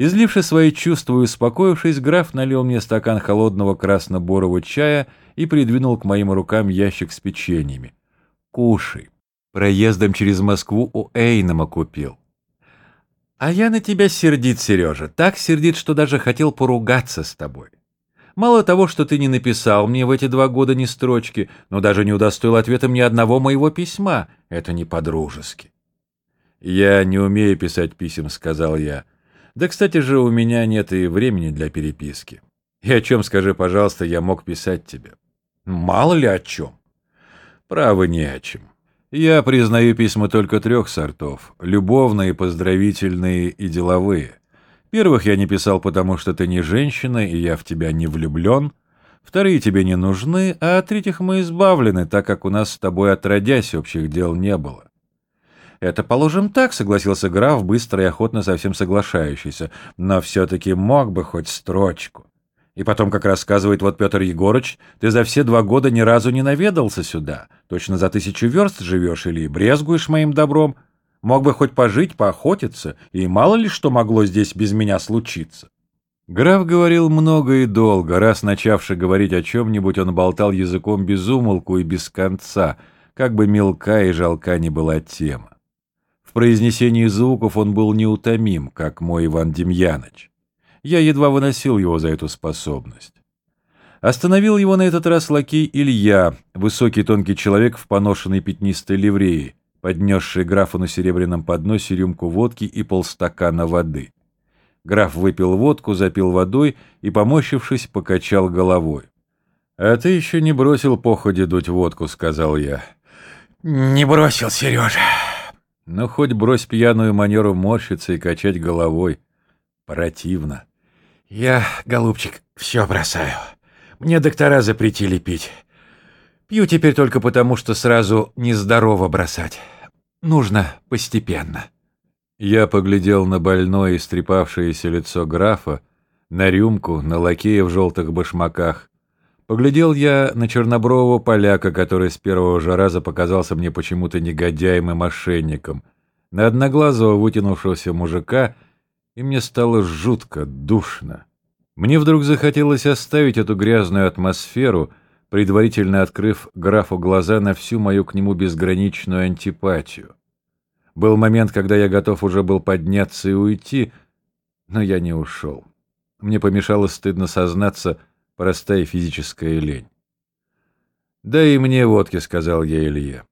Изливши свои чувства и успокоившись, граф налил мне стакан холодного красно-борового чая и придвинул к моим рукам ящик с печеньями. «Кушай. Проездом через Москву у Эйнема купил». «А я на тебя сердит, Сережа, так сердит, что даже хотел поругаться с тобой. Мало того, что ты не написал мне в эти два года ни строчки, но даже не удостоил ответом ни одного моего письма. Это не по-дружески». «Я не умею писать писем», — сказал я. Да, кстати же, у меня нет и времени для переписки. И о чем, скажи, пожалуйста, я мог писать тебе? Мало ли о чем. Право не о чем. Я признаю письма только трех сортов — любовные, поздравительные и деловые. Первых я не писал, потому что ты не женщина, и я в тебя не влюблен. Вторые тебе не нужны, а от третьих мы избавлены, так как у нас с тобой отродясь общих дел не было. «Это, положим, так», — согласился граф, быстро и охотно совсем соглашающийся, «но все-таки мог бы хоть строчку». И потом, как рассказывает вот Петр Егорыч, ты за все два года ни разу не наведался сюда. Точно за тысячу верст живешь или брезгуешь моим добром. Мог бы хоть пожить, поохотиться, и мало ли что могло здесь без меня случиться. Граф говорил много и долго, раз начавши говорить о чем-нибудь, он болтал языком без умолку и без конца, как бы мелка и жалка ни была тема. Произнесении звуков он был неутомим, как мой Иван Демьяныч. Я едва выносил его за эту способность. Остановил его на этот раз лакей Илья, высокий тонкий человек в поношенной пятнистой ливреи, поднесший графу на серебряном подносе рюмку водки и полстакана воды. Граф выпил водку, запил водой и, помощившись, покачал головой. — А ты еще не бросил походе дуть водку, — сказал я. — Не бросил, Сережа. Ну, хоть брось пьяную манеру морщиться и качать головой. Противно. Я, голубчик, все бросаю. Мне доктора запретили пить. Пью теперь только потому, что сразу нездорово бросать. Нужно постепенно. Я поглядел на больное истрепавшееся лицо графа, на рюмку, на лакея в желтых башмаках. Поглядел я на чернобрового поляка, который с первого же раза показался мне почему-то негодяем и мошенником, на одноглазого вытянувшегося мужика, и мне стало жутко, душно. Мне вдруг захотелось оставить эту грязную атмосферу, предварительно открыв графу глаза на всю мою к нему безграничную антипатию. Был момент, когда я готов уже был подняться и уйти, но я не ушел. Мне помешало стыдно сознаться — Простая физическая лень. «Да и мне водки», — сказал я Илье.